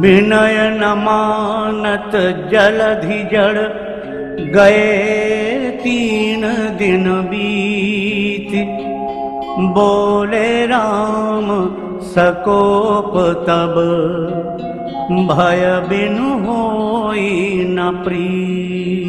विनय न मानत जलधि जड़ गए तीन दिन बीत। बोले राम सकोप तब भय बिनु होई न प्रीत